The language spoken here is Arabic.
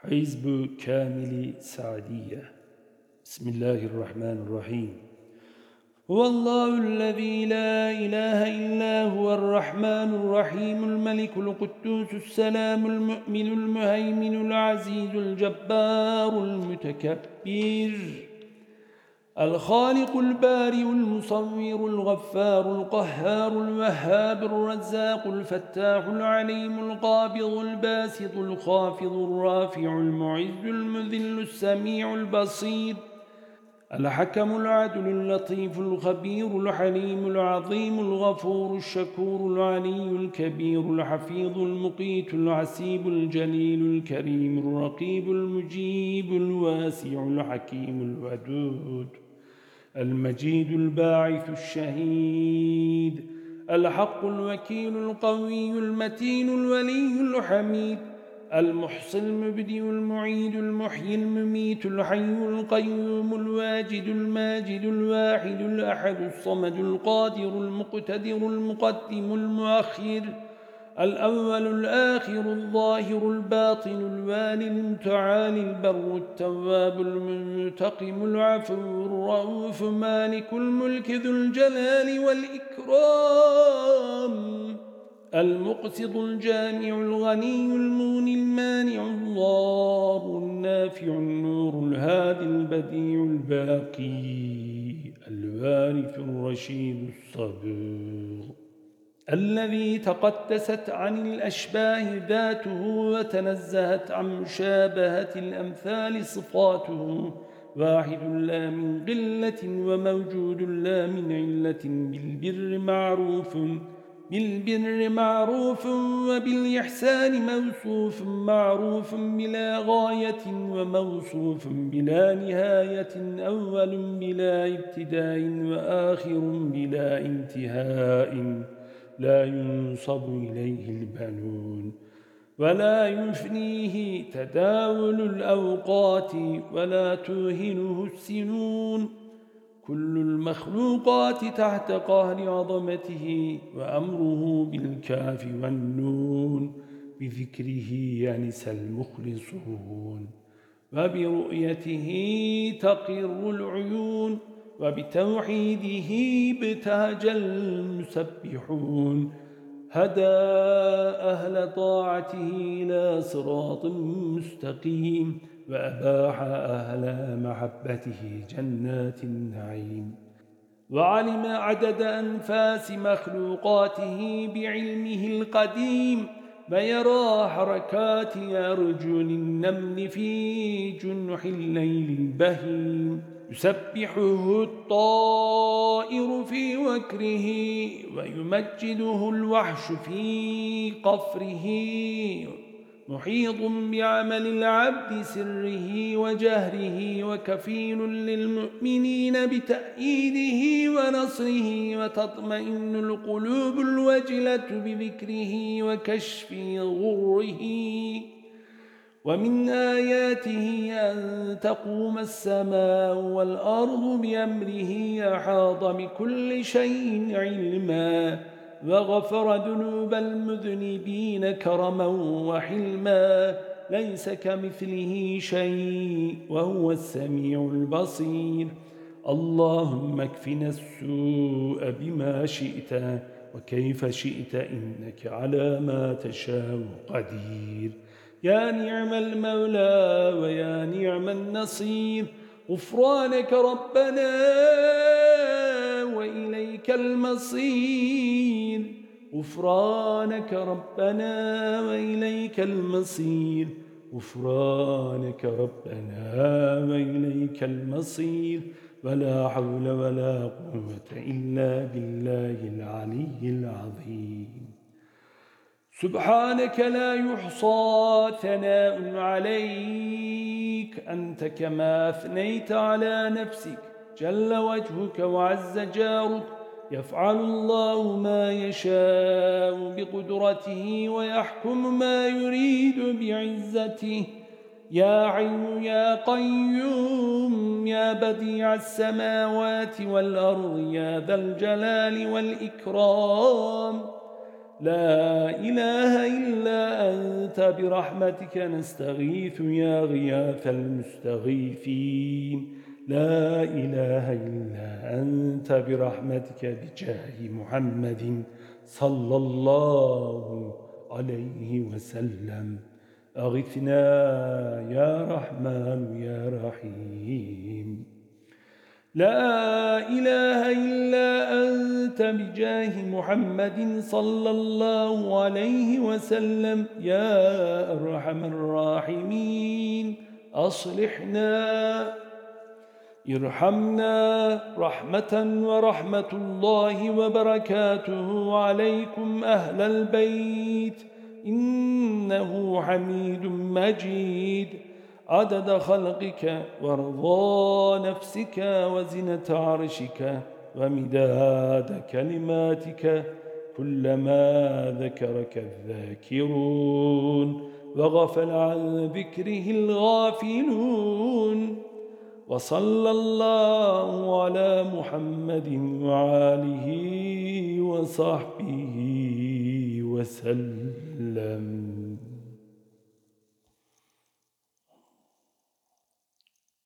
حزب كامل سعدية. بسم الله الرحمن الرحيم. هو الله الذي لا إله إلا هو الرحمن الرحيم الملك القدوس السلام المؤمن المهيمن العزيز الجبار المتكبر. الخالق البارئ المصور الغفار القهار الوهاب الرزاق الفتاح العليم القابض الباسط الخافض الرافع المعز المذل السميع البصير الحكم العدل اللطيف الخبير الحليم العظيم الغفور الشكور العلي الكبير الحفيظ المقيت العسيب الجليل الكريم الرقيب المجيب الواسع الحكيم الودود المجيد الباعث الشهيد الحق الوكيل القوي المتين الولي الحميد المحصي المبدئ المعيد المحيي المميت الحي القيوم الواجد الماجد الواحد الأحد الصمد القادر المقتدر المقدم المؤخر الأول الآخر الظاهر الباطن الوالي المتعالي البر التواب المنتقم العفو الرؤوف مالك الملك ذو الجلال والإكرام المقسط الجامع الغني المغني المانع الضار النافع النور الهادي البديع الباقي الوارث الرشيد الصبور الذي تقدست عن الأشباه ذاته وتنزهت عن مشابهة الأمثال صفاته واحد لا من قلة وموجود لا من علة بالبر معروف بالبر معروف وبالإحسان موصوف معروف بلا غاية وموصوف بلا نهاية أول بلا ابتداء وآخر بلا انتهاء. لا ينصب إليه البنون ولا يفنيه تداول الأوقات ولا توهنه السنون كل المخلوقات تحت قهر عظمته وأمره بالكاف والنون بذكره ينس المخلصون وبرؤيته تقر العيون وبتوحيده ابتهج المسبحون. هدى أهل طاعته إلى صراط مستقيم وأباح أهل محبته جنات النعيم. وعلم عدد أنفاس مخلوقاته بعلمه القديم ويرى حركات أرجل النمل في جنح الليل البهيم. يسبحه الطائر في وكره ويمجده الوحش في قفره. محيط بعمل العبد سره وجهره وكفيل للمؤمنين بتأييده ونصره. وتطمئن القلوب الوجلة بذكره وكشف غره. ومن آياته أن تقوم السماء والأرض بأمره أحاط بكل شيء علما وغفر ذنوب المذنبين كرما وحلما ليس كمثله شيء وهو السميع البصير. اللهم اكفنا السوء بما شئت وكيف شئت إنك على ما تشاء قدير. يا نعم المولى ويا نعم النصير. غفرانك ربنا وإليك المصير. غفرانك ربنا وإليك المصير. غفرانك ربنا وإليك المصير. ولا حول ولا قوة إلا بالله العلي العظيم. سبحانك لا يحصى ثناء عليك. أنت كما أثنيت على نفسك. جل وجهك وعز جارك. يفعل الله ما يشاء بقدرته ويحكم ما يريد بعزته. يا عين يا قيوم يا بديع السماوات والأرض يا ذا الجلال والإكرام. لا إله إلا أنت برحمتك نستغيث يا غياث المستغيثين. لا إله إلا أنت برحمتك بجاه محمد صلى الله عليه وسلم. أغثنا يا رحمن يا رحيم. لا إله إلا أنت بجاه محمد صلى الله عليه وسلم يا أرحم الراحمين أصلحنا ارحمنا رحمة ورحمة الله وبركاته عليكم أهل البيت إنه حميد مجيد. عدد خلقك ورضا نفسك وزنة عرشك. ومداد كلماتك كلما ذكرك الذاكرون وغفل عن ذكره الغافلون وصلى الله على محمد وعاله وصحبه وسلم.